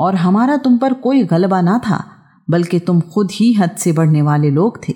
और हमारा तुम पर कोई गलबा ना था, बल्कि तुम खुद ही हद से बढ़ने वाले लोग थे।